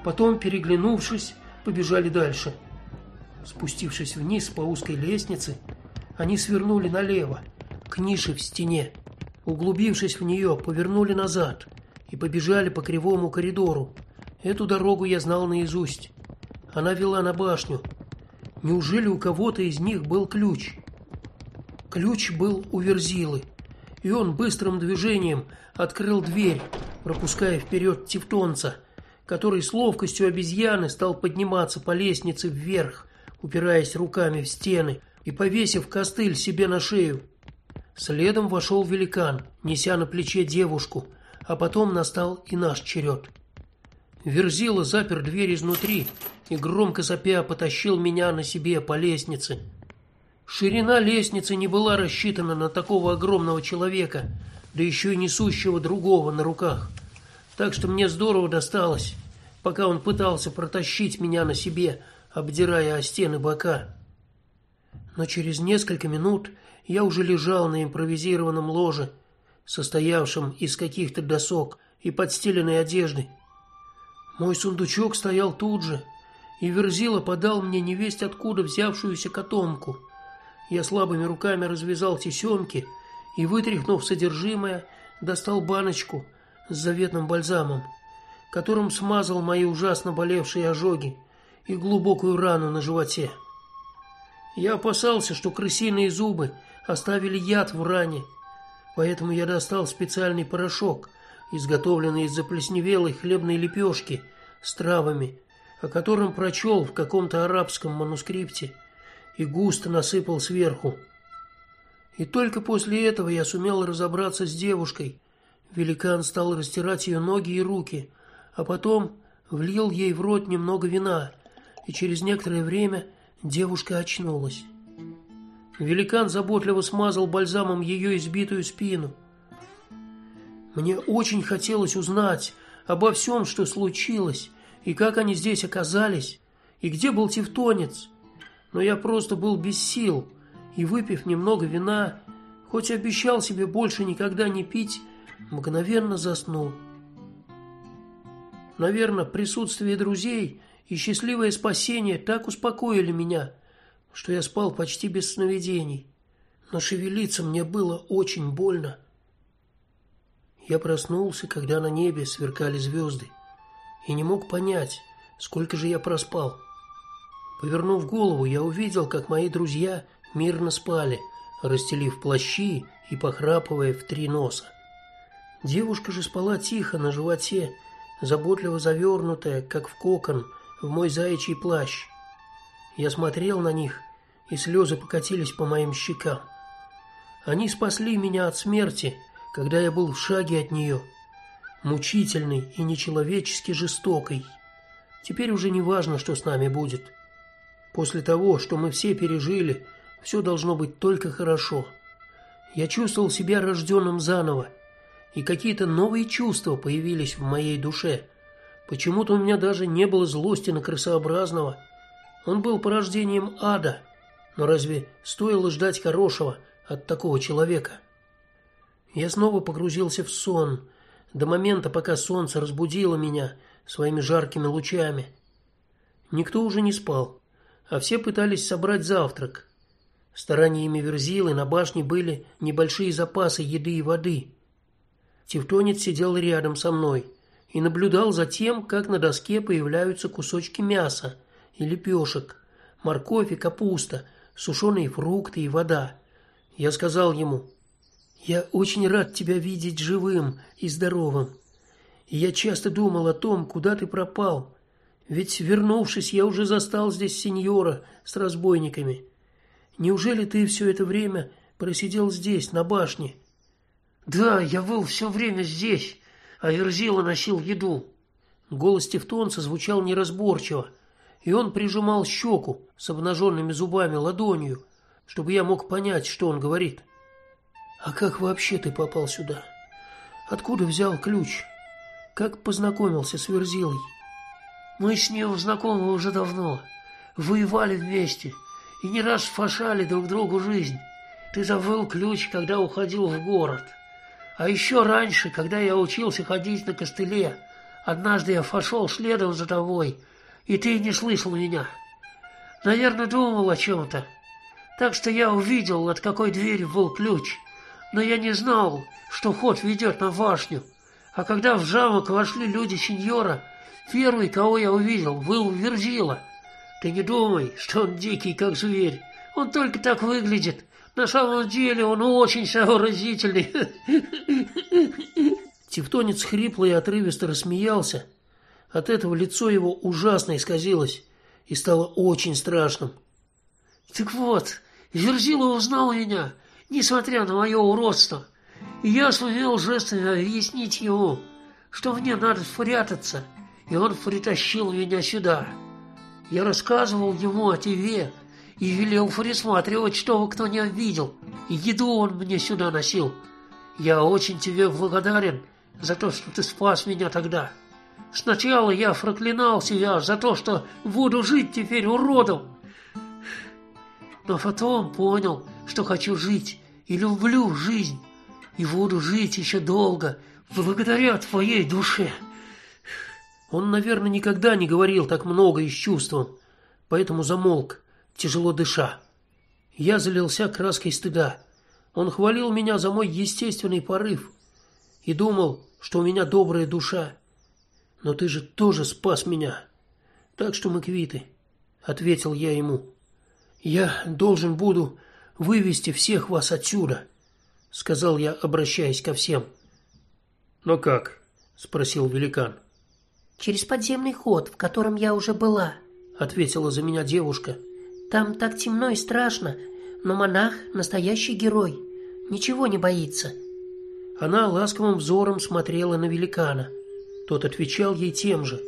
Потом, переглянувшись, побежали дальше. Спустившись вниз по узкой лестнице, они свернули налево, к нише в стене. Углубившись в нее, повернули назад и побежали по кривому коридору. Эту дорогу я знал наизусть. Она вела на башню. Неужели у кого-то из них был ключ? Ключ был у Верзилы, и он быстрым движением открыл дверь, пропуская вперед тевтонца, который с ловкостью обезьяны стал подниматься по лестнице вверх, упираясь руками в стены и повесив костыль себе на шею. Следом вошел великан, неся на плече девушку, а потом настал и наш черед. Верзила запер дверь изнутри и громко сопя потащил меня на себе по лестнице. Ширина лестницы не была рассчитана на такого огромного человека, да еще и несущего другого на руках. Так что мне здорово досталось, пока он пытался протащить меня на себе, обдирая о стены бока. Но через несколько минут я уже лежал на импровизированном ложе, состоявшем из каких-то досок и подстеленной одежды. Мой сундучок стоял тут же, и Верзила подал мне невесть откуда взявшуюся котомку – я слабыми руками развязал тесемки и, вытряхнув содержимое, достал баночку с заветным бальзамом, которым смазал мои ужасно болевшие ожоги и глубокую рану на животе. Я опасался, что крысиные зубы оставили яд в ране, поэтому я достал специальный порошок, изготовленный из заплесневелой хлебной лепешки с травами, о котором прочел в каком-то арабском манускрипте и густо насыпал сверху. И только после этого я сумел разобраться с девушкой. Великан стал растирать ее ноги и руки, а потом влил ей в рот немного вина, и через некоторое время девушка очнулась. Великан заботливо смазал бальзамом ее избитую спину. Мне очень хотелось узнать обо всем, что случилось, и как они здесь оказались, и где был Тевтонец но я просто был без сил, и выпив немного вина, хоть обещал себе больше никогда не пить, мгновенно заснул. Наверное, присутствие друзей и счастливое спасение так успокоили меня, что я спал почти без сновидений. Но шевелиться мне было очень больно. Я проснулся, когда на небе сверкали звезды, и не мог понять, сколько же я проспал. Повернув голову, я увидел, как мои друзья мирно спали, расстелив плащи и похрапывая в три носа. Девушка же спала тихо на животе, заботливо завернутая, как в кокон, в мой заячий плащ. Я смотрел на них, и слезы покатились по моим щекам. Они спасли меня от смерти, когда я был в шаге от нее, мучительной и нечеловечески жестокой. Теперь уже не важно, что с нами будет. После того, что мы все пережили, все должно быть только хорошо. Я чувствовал себя рожденным заново, и какие-то новые чувства появились в моей душе. Почему-то у меня даже не было злости на крысообразного. Он был порождением ада. Но разве стоило ждать хорошего от такого человека? Я снова погрузился в сон, до момента, пока солнце разбудило меня своими жаркими лучами. Никто уже не спал, а все пытались собрать завтрак. Стараниями Верзилы на башне были небольшие запасы еды и воды. Тевтонец сидел рядом со мной и наблюдал за тем, как на доске появляются кусочки мяса и лепешек, морковь и капуста, сушеные фрукты и вода. Я сказал ему: "Я очень рад тебя видеть живым и здоровым. И я часто думал о том, куда ты пропал. Ведь вернувшись, я уже застал здесь сеньора с разбойниками. Неужели ты все это время просидел здесь, на башне? Да, я был все время здесь, а Верзила носил еду. Голос Тевтонца звучал неразборчиво, и он прижимал щеку с обнаженными зубами ладонью, чтобы я мог понять, что он говорит. А как вообще ты попал сюда? Откуда взял ключ? Как познакомился с Верзилой? Мы с ним знакомы уже давно. Воевали вместе и не раз фашали друг другу жизнь. Ты забыл ключ, когда уходил в город. А еще раньше, когда я учился ходить на костыле, однажды я пошел следом за тобой, и ты не слышал меня. Наверное, думал о чем то Так что я увидел, от какой двери был ключ, но я не знал, что ход ведет на башню. А когда в замок вошли люди сеньора, первый, кого я увидел, был Верзила. Ты не думай, что он дикий, как зверь. Он только так выглядит. На самом деле он очень сообразительный. Тевтонец хрипло и отрывисто рассмеялся. От этого лицо его ужасно исказилось и стало очень страшным. Так вот, Верзила узнал меня, несмотря на мое уродство. И я сумел жестами объяснить ему, что мне надо спрятаться, и он притащил меня сюда. Я рассказывал ему о тебе и велел присматривать, чтобы кто не обидел, и еду он мне сюда носил. Я очень тебе благодарен за то, что ты спас меня тогда. Сначала я проклинал себя за то, что буду жить теперь уродом. Но потом понял, что хочу жить и люблю жизнь, и буду жить еще долго, благодаря твоей душе. Он, наверное, никогда не говорил так много и с поэтому замолк, тяжело дыша. Я залился краской стыда. Он хвалил меня за мой естественный порыв и думал, что у меня добрая душа. Но ты же тоже спас меня. Так что мы квиты, ответил я ему. Я должен буду вывести всех вас отсюда, сказал я, обращаясь ко всем. Но как? спросил великан. Через подземный ход, в котором я уже была, ответила за меня девушка. Там так темно и страшно, но монах настоящий герой, ничего не боится. Она ласковым взором смотрела на великана. Тот отвечал ей тем же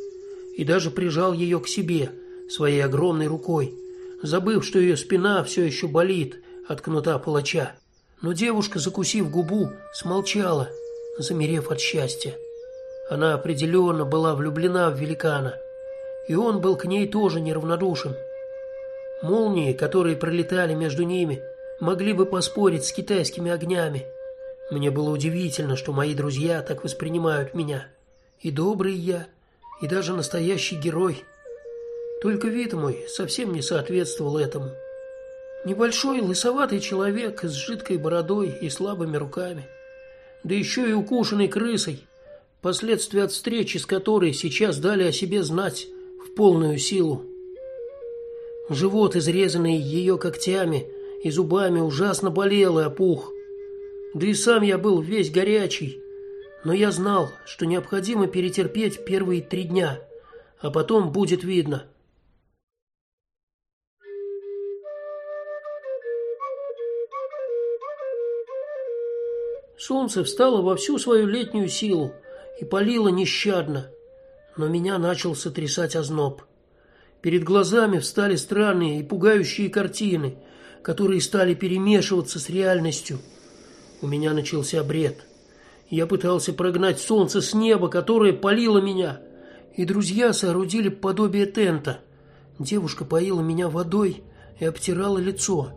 и даже прижал ее к себе своей огромной рукой, забыв, что ее спина все еще болит от кнута палача. Но девушка, закусив губу, смолчала, замерев от счастья. Она определенно была влюблена в великана, и он был к ней тоже неравнодушен. Молнии, которые пролетали между ними, могли бы поспорить с китайскими огнями. Мне было удивительно, что мои друзья так воспринимают меня. И добрый я, и даже настоящий герой. Только вид мой совсем не соответствовал этому. Небольшой лысоватый человек с жидкой бородой и слабыми руками, да еще и укушенный крысой последствия от встречи с которой сейчас дали о себе знать в полную силу. Живот, изрезанный ее когтями и зубами, ужасно болел и опух. Да и сам я был весь горячий, но я знал, что необходимо перетерпеть первые три дня, а потом будет видно. Солнце встало во всю свою летнюю силу, и палило нещадно, но меня начал сотрясать озноб. Перед глазами встали странные и пугающие картины, которые стали перемешиваться с реальностью. У меня начался бред. Я пытался прогнать солнце с неба, которое палило меня, и друзья соорудили подобие тента. Девушка поила меня водой и обтирала лицо.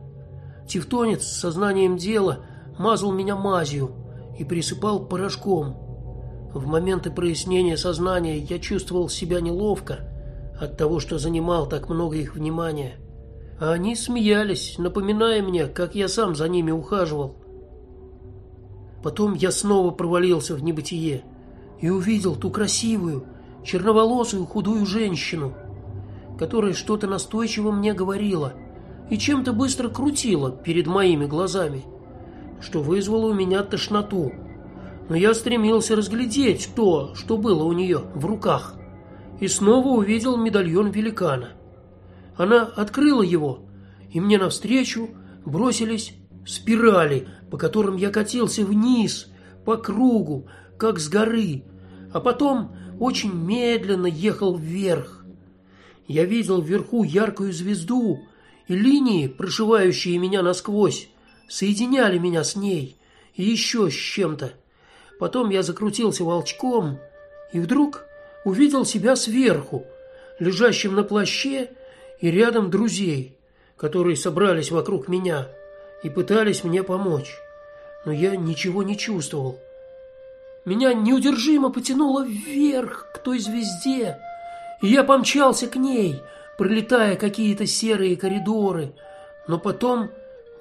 Тевтонец с сознанием дела мазал меня мазью и присыпал порошком. В моменты прояснения сознания я чувствовал себя неловко от того, что занимал так много их внимания. А они смеялись, напоминая мне, как я сам за ними ухаживал. Потом я снова провалился в небытие и увидел ту красивую, черноволосую худую женщину, которая что-то настойчиво мне говорила и чем-то быстро крутила перед моими глазами, что вызвало у меня тошноту. Но я стремился разглядеть то, что было у нее в руках и снова увидел медальон великана. Она открыла его, и мне навстречу бросились спирали, по которым я катился вниз по кругу, как с горы, а потом очень медленно ехал вверх. Я видел вверху яркую звезду, и линии, прошивающие меня насквозь, соединяли меня с ней и еще с чем-то. Потом я закрутился волчком, и вдруг увидел себя сверху, лежащим на плаще, и рядом друзей, которые собрались вокруг меня и пытались мне помочь. Но я ничего не чувствовал. Меня неудержимо потянуло вверх к той звезде, и я помчался к ней, пролетая какие-то серые коридоры, но потом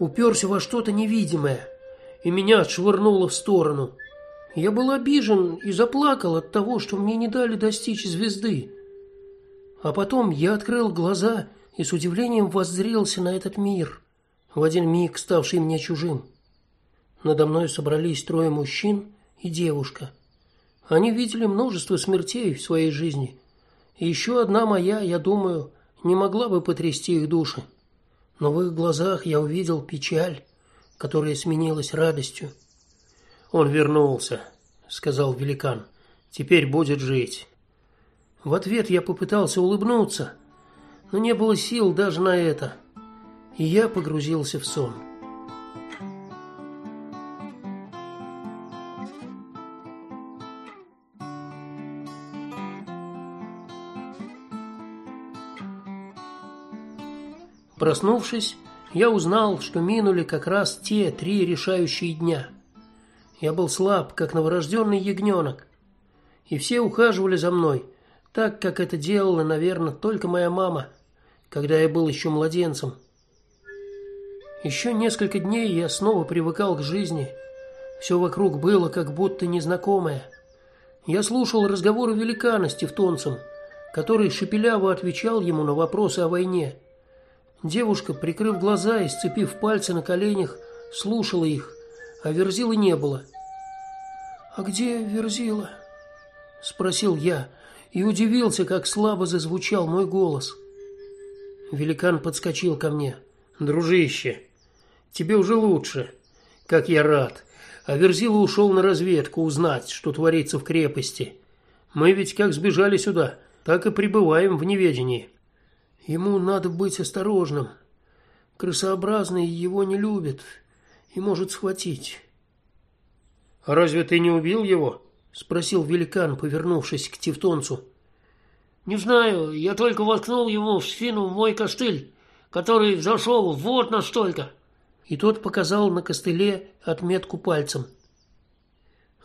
уперся во что-то невидимое, и меня отшвырнуло в сторону. Я был обижен и заплакал от того, что мне не дали достичь звезды. А потом я открыл глаза и с удивлением воззрелся на этот мир, в один миг ставший мне чужим. Надо мной собрались трое мужчин и девушка. Они видели множество смертей в своей жизни. И еще одна моя, я думаю, не могла бы потрясти их души. Но в их глазах я увидел печаль, которая сменилась радостью. Он вернулся, сказал великан. Теперь будет жить. В ответ я попытался улыбнуться, но не было сил даже на это. И я погрузился в сон. Проснувшись, я узнал, что минули как раз те три решающие дня. Я был слаб, как новорожденный ягненок, и все ухаживали за мной, так как это делала, наверное, только моя мама, когда я был еще младенцем. Еще несколько дней я снова привыкал к жизни. Все вокруг было как будто незнакомое. Я слушал разговоры великана с тевтонцем, который шепеляво отвечал ему на вопросы о войне. Девушка, прикрыв глаза и сцепив пальцы на коленях, слушала их а Верзилы не было. А где Верзила? спросил я и удивился, как слабо зазвучал мой голос. Великан подскочил ко мне. Дружище, тебе уже лучше. Как я рад. А Верзила ушел на разведку узнать, что творится в крепости. Мы ведь как сбежали сюда, так и пребываем в неведении. Ему надо быть осторожным. Крысообразные его не любят и может схватить. А разве ты не убил его? спросил великан, повернувшись к тевтонцу. Не знаю, я только воткнул ему в спину мой костыль, который зашел вот настолько. И тот показал на костыле отметку пальцем.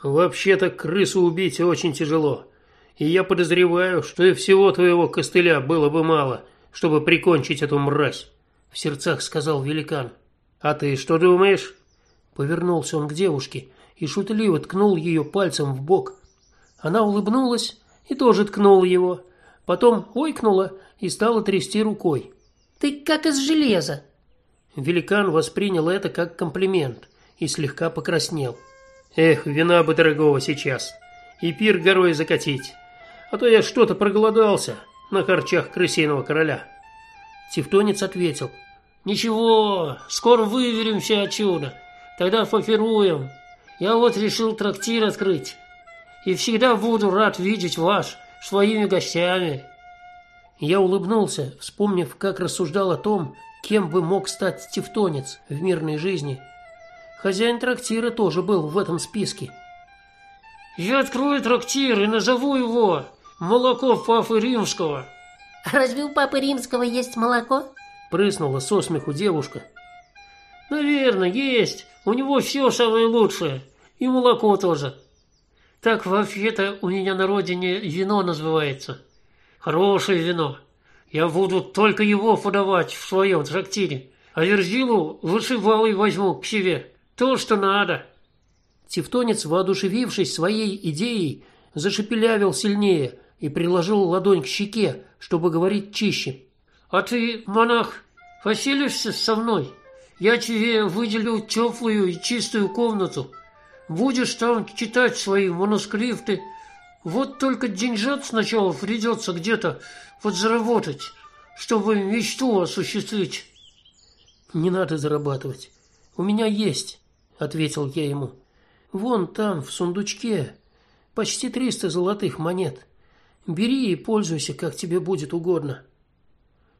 Вообще-то крысу убить очень тяжело. И я подозреваю, что и всего твоего костыля было бы мало, чтобы прикончить эту мразь, в сердцах сказал великан. А ты что думаешь? Повернулся он к девушке и шутливо ткнул ее пальцем в бок. Она улыбнулась и тоже ткнула его. Потом ойкнула и стала трясти рукой. Ты как из железа. Великан воспринял это как комплимент и слегка покраснел. Эх, вина бы дорогого сейчас. И пир горой закатить. А то я что-то проголодался на харчах крысиного короля. Тевтонец ответил: "Ничего, скоро выберемся отсюда. Тогда попируем. Я вот решил трактир открыть. И всегда буду рад видеть вас своими гостями. Я улыбнулся, вспомнив, как рассуждал о том, кем бы мог стать тевтонец в мирной жизни. Хозяин трактира тоже был в этом списке. Я открою трактир и назову его Молоко Папы Римского. Разве у Папы Римского есть молоко? Прыснула со смеху девушка. Наверное, есть. У него все самое лучшее. И молоко тоже. Так вообще-то у меня на родине вино называется. Хорошее вино. Я буду только его подавать в своем трактире. А Верзилу вышивалой возьму к себе. То, что надо. Тевтонец, воодушевившись своей идеей, зашепелявил сильнее и приложил ладонь к щеке, чтобы говорить чище. А ты, монах, поселишься со мной? Я тебе выделю теплую и чистую комнату. Будешь там читать свои манускрипты. Вот только деньжат сначала придется где-то подзаработать, чтобы мечту осуществить. Не надо зарабатывать. У меня есть, ответил я ему. Вон там в сундучке почти триста золотых монет. Бери и пользуйся, как тебе будет угодно.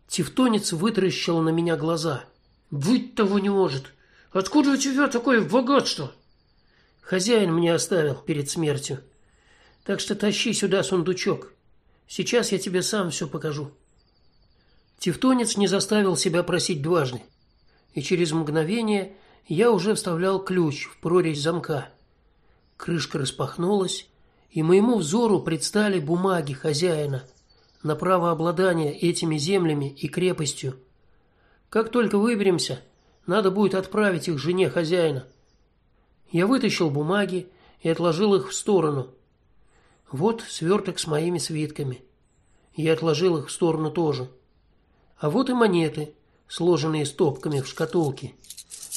Тевтонец вытаращил на меня глаза. Быть того не может. Откуда у тебя такое богатство? Хозяин мне оставил перед смертью. Так что тащи сюда сундучок. Сейчас я тебе сам все покажу. Тевтонец не заставил себя просить дважды, и через мгновение я уже вставлял ключ в прорезь замка. Крышка распахнулась, и моему взору предстали бумаги хозяина на право обладания этими землями и крепостью. Как только выберемся, надо будет отправить их жене хозяина. Я вытащил бумаги и отложил их в сторону. Вот сверток с моими свитками. Я отложил их в сторону тоже. А вот и монеты, сложенные стопками в шкатулке.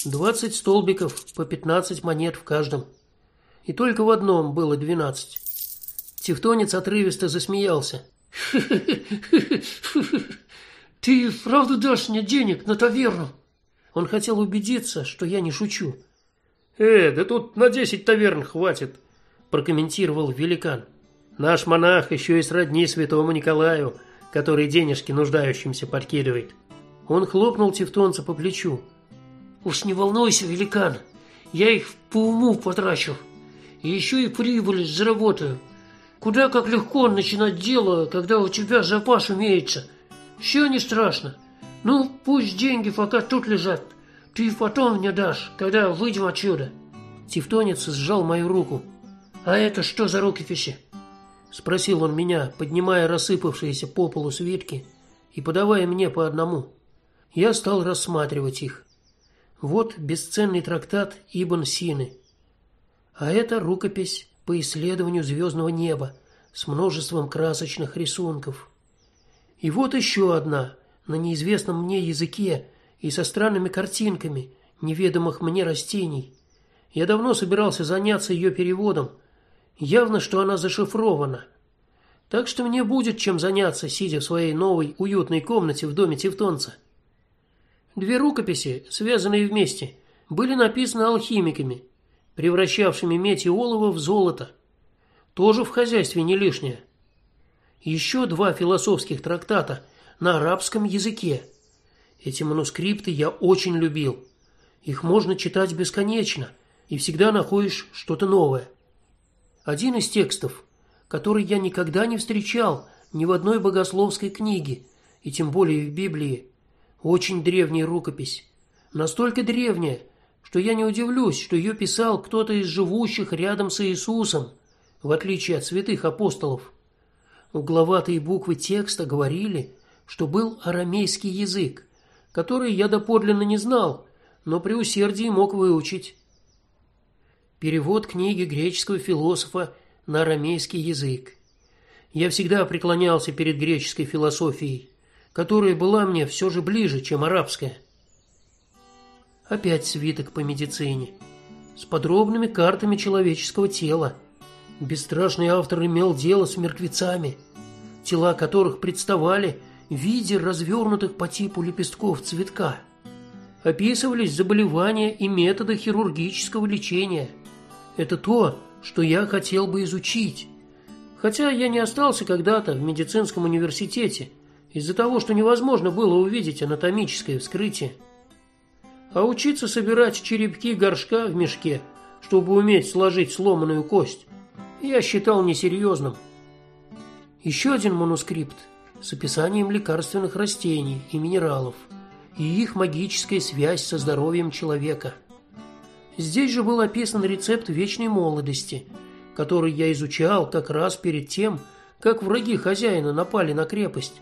Двадцать столбиков по пятнадцать монет в каждом. И только в одном было двенадцать. Тевтонец отрывисто засмеялся. Ты правда дашь мне денег на таверну? Он хотел убедиться, что я не шучу. Э, да тут на десять таверн хватит, прокомментировал великан. Наш монах еще и сродни святому Николаю, который денежки нуждающимся подкидывает. Он хлопнул тевтонца по плечу. Уж не волнуйся, великан. Я их по уму потрачу. И еще и прибыль заработаю. Куда как легко начинать дело, когда у тебя запас имеется. Все не страшно. Ну, пусть деньги пока тут лежат. Ты потом мне дашь, когда выйдем отсюда. Тевтонец сжал мою руку. А это что за рукописи? спросил он меня, поднимая рассыпавшиеся по полу свитки и подавая мне по одному. Я стал рассматривать их. Вот бесценный трактат Ибн Сины. А это рукопись по исследованию звездного неба с множеством красочных рисунков. И вот еще одна на неизвестном мне языке и со странными картинками неведомых мне растений. Я давно собирался заняться ее переводом, Явно, что она зашифрована. Так что мне будет чем заняться, сидя в своей новой уютной комнате в доме Тевтонца. Две рукописи, связанные вместе, были написаны алхимиками, превращавшими медь и олово в золото. Тоже в хозяйстве не лишнее. Еще два философских трактата на арабском языке. Эти манускрипты я очень любил. Их можно читать бесконечно, и всегда находишь что-то новое. Один из текстов, который я никогда не встречал ни в одной богословской книге, и тем более в Библии. Очень древняя рукопись, настолько древняя, что я не удивлюсь, что ее писал кто-то из живущих рядом с Иисусом, в отличие от святых апостолов. Угловатые буквы текста говорили, что был арамейский язык, который я доподлинно не знал, но при усердии мог выучить перевод книги греческого философа на арамейский язык. Я всегда преклонялся перед греческой философией, которая была мне все же ближе, чем арабская. Опять свиток по медицине с подробными картами человеческого тела. Бесстрашный автор имел дело с мертвецами, тела которых представали в виде развернутых по типу лепестков цветка. Описывались заболевания и методы хирургического лечения – это то, что я хотел бы изучить. Хотя я не остался когда-то в медицинском университете из-за того, что невозможно было увидеть анатомическое вскрытие. А учиться собирать черепки горшка в мешке, чтобы уметь сложить сломанную кость, я считал несерьезным. Еще один манускрипт с описанием лекарственных растений и минералов и их магическая связь со здоровьем человека. Здесь же был описан рецепт вечной молодости, который я изучал как раз перед тем, как враги хозяина напали на крепость.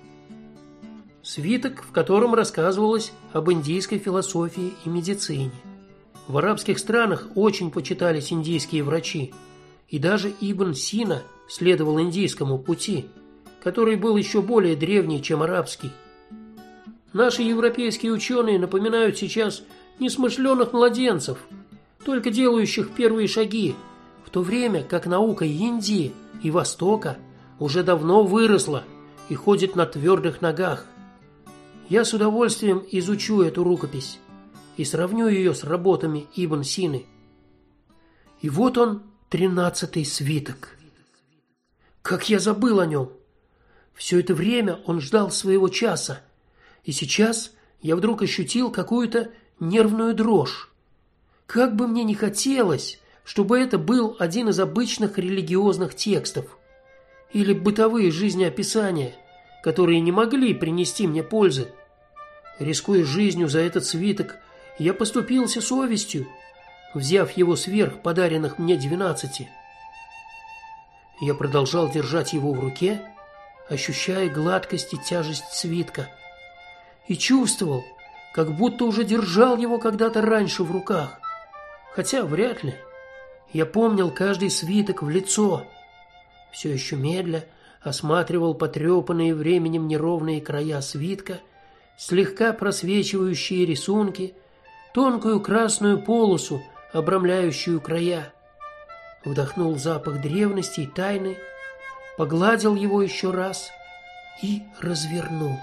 Свиток, в котором рассказывалось об индийской философии и медицине. В арабских странах очень почитались индийские врачи, и даже Ибн Сина следовал индийскому пути, который был еще более древний, чем арабский. Наши европейские ученые напоминают сейчас несмышленых младенцев, только делающих первые шаги, в то время как наука Индии и Востока уже давно выросла и ходит на твердых ногах. Я с удовольствием изучу эту рукопись и сравню ее с работами Ибн Сины. И вот он, тринадцатый свиток. Как я забыл о нем. Все это время он ждал своего часа, и сейчас я вдруг ощутил какую-то нервную дрожь. Как бы мне ни хотелось, чтобы это был один из обычных религиозных текстов или бытовые жизнеописания, которые не могли принести мне пользы. Рискуя жизнью за этот свиток, я поступился совестью, взяв его сверх подаренных мне двенадцати. Я продолжал держать его в руке, ощущая гладкость и тяжесть свитка, и чувствовал, как будто уже держал его когда-то раньше в руках. Хотя вряд ли. Я помнил каждый свиток в лицо. Все еще медля осматривал потрепанные временем неровные края свитка, слегка просвечивающие рисунки, тонкую красную полосу, обрамляющую края. Вдохнул запах древности и тайны, погладил его еще раз и развернул.